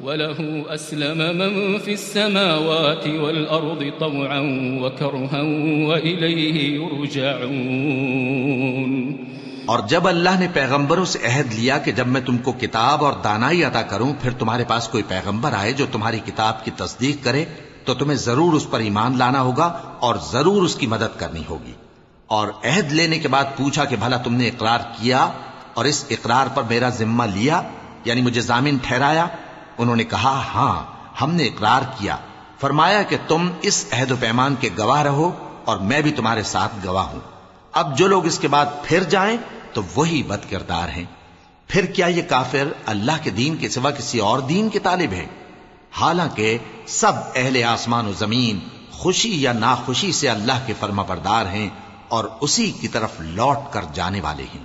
وله أسلم من في السماوات والأرض طوعا وكرها وإليه يرجعون. اور جب اللہ نے پیغمبروں سے عہد لیا کہ جب میں تم کو کتاب اور دانائی عطا کروں، پھر تمہارے پاس کوئی پیغمبر آئے جو تمہاری کتاب کی تصدیق کرے، تو تمہیں ضرور اس پر ایمان لانا ہوگا اور ضرور اس کی مدد کرنی ہوگی۔ اور عہد لینے کے بعد پوچھا کہ بھلا تم نے اقرار کیا اور اس اقرار پر میرا ذمہ لیا یعنی مجھے ضامن ٹھہرایا انہوں نے کہا ہاں ہم نے اقرار کیا۔ فرمایا کہ تم اس عہد و پیمان کے گواہ رہو اور میں بھی تمہارے ساتھ گواہ ہوں۔ اب جو لوگ اس کے بعد پھر جائیں تو وہی بد کردار ہیں۔ پھر کیا یہ کافر اللہ کے دین کے سوا کسی اور دین کے طالب ہیں؟ حالانکہ سب اہل آسمان و زمین خوشی یا ناخوشی سے اللہ کے فرما بردار ہیں اور اسی کی طرف لوٹ کر جانے والے ہیں۔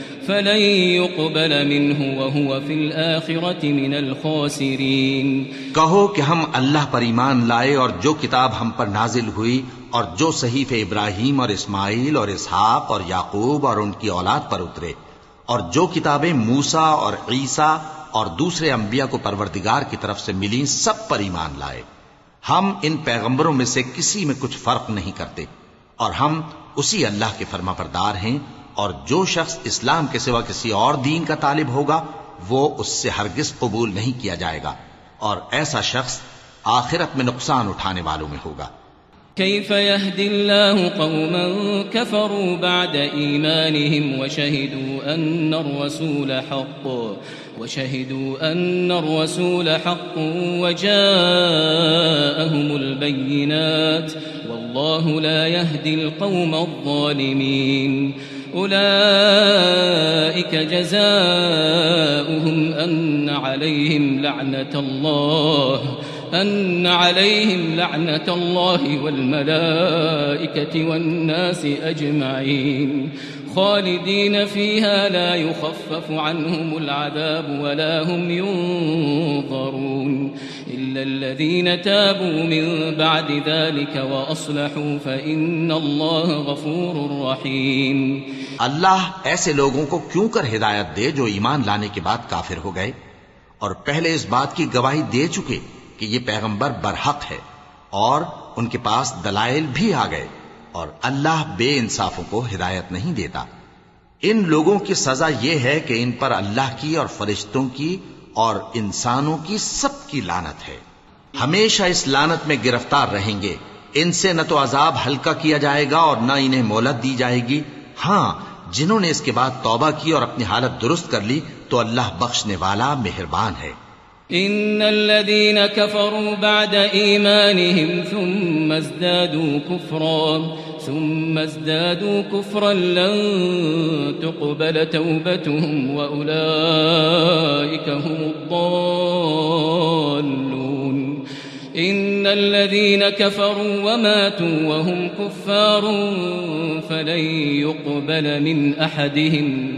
فلن يقبل منه وهو في الآخرة من الخاسرين۔ کہو کہ ہم اللہ پر ایمان لائے اور جو کتاب ہم پر نازل ہوئی اور جو صحیف ابراہیم اور اسماعیل اور اسحاق اور یعقوب اور ان کی اولاد پر اترے اور جو کتابیں موسا اور عیسیٰ اور دوسرے انبیاء کو پروردگار کی طرف سے ملی سب پر ایمان لائے۔ ہم ان پیغمبروں میں سے کسی میں کچھ فرق نہیں کرتے اور ہم اسی اللہ کے فرما بردار ہیں اور جو شخص اسلام کے سوا کسی اور دین کا طالب ہوگا، وہ اس سے ہرگز قبول نہیں کیا جائے گا اور ایسا شخص آخرت میں نقصان اٹھانے والوں میں ہوگا۔ كيف يهدي الله قوما كفروا بعد إيمانهم وشهدوا أن الرسول حق وشهدوا أن الرسول حق وجاءهم البينات والله لا يهدي القوم الظالمين أولئك جزاؤهم أن عليهم لعنة الله. أن عليهم لعنة الله والملائكة والناس أجمعين. خالدين فيها لا يخفف عنهم العذاب ولا هم ينظرون. إلا الذين تابوا من بعد ذلك وأصلحوا فإن الله غفور رحيم. اللہ ایسے لوگوں کو کیوں کر ہدایت دے جو ایمان لانے کے بعد کافر ہو گئے اور پہلے اس بات کی گواہی دے چکے کہ یہ پیغمبر برحق ہے اور ان کے پاس دلائل بھی آ گئے اور اللہ بے انصافوں کو ہدایت نہیں دیتا۔ ان لوگوں کی سزا یہ ہے کہ ان پر اللہ کی اور فرشتوں کی اور انسانوں کی سب کی لانت ہے۔ ہمیشہ اس لانت میں گرفتار رہیں گے۔ ان سے نہ تو عذاب ہلکا کیا جائے گا اور نہ انہیں مولت دی جائے گی۔ ہاں جنہوں نے اس کے بعد توبہ کی اور اپنی حالت درست کر لی تو اللہ بخشنے والا مہربان ہے۔ إن الذين كفروا بعد إيمانهم ثم ازدادوا كفرا، ثم ازدادوا كفرا لن تقبل توبتهم وأولئك هم الضالون. إن الذين كفروا وماتوا وهم كفار فلن يقبل من أحدهم.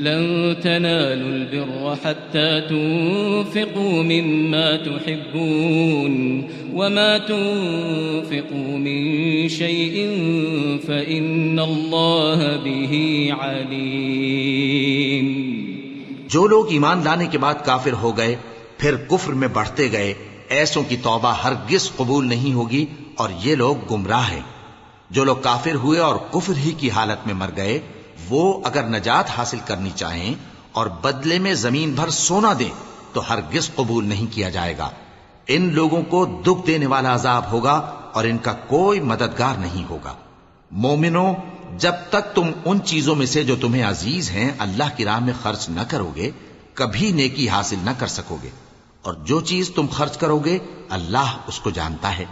لن تنالوا البر حتى تنفقوا مما تحبون وما تنفقوا من شيء فإن الله به عليم. جو لوگ ایمان لانے کے بعد کافر ہو گئے، پھر کفر میں بڑھتے گئے، ایسوں کی توبہ ہرگز قبول نہیں ہوگی اور یہ لوگ گمراہ ہیں۔ جو لوگ کافر ہوئے اور کفر ہی کی حالت میں مر گئے وہ اگر نجات حاصل کرنی چاہیں اور بدلے میں زمین بھر سونا دیں، تو ہرگز قبول نہیں کیا جائے گا۔ ان لوگوں کو دکھ دینے والا عذاب ہوگا اور ان کا کوئی مددگار نہیں ہوگا۔ مومنوں، جب تک تم ان چیزوں میں سے جو تمہیں عزیز ہیں، اللہ کی راہ میں خرچ نہ کرو گے کبھی نیکی حاصل نہ کر سکو گے اور جو چیز تم خرچ کرو گے اللہ اس کو جانتا ہے۔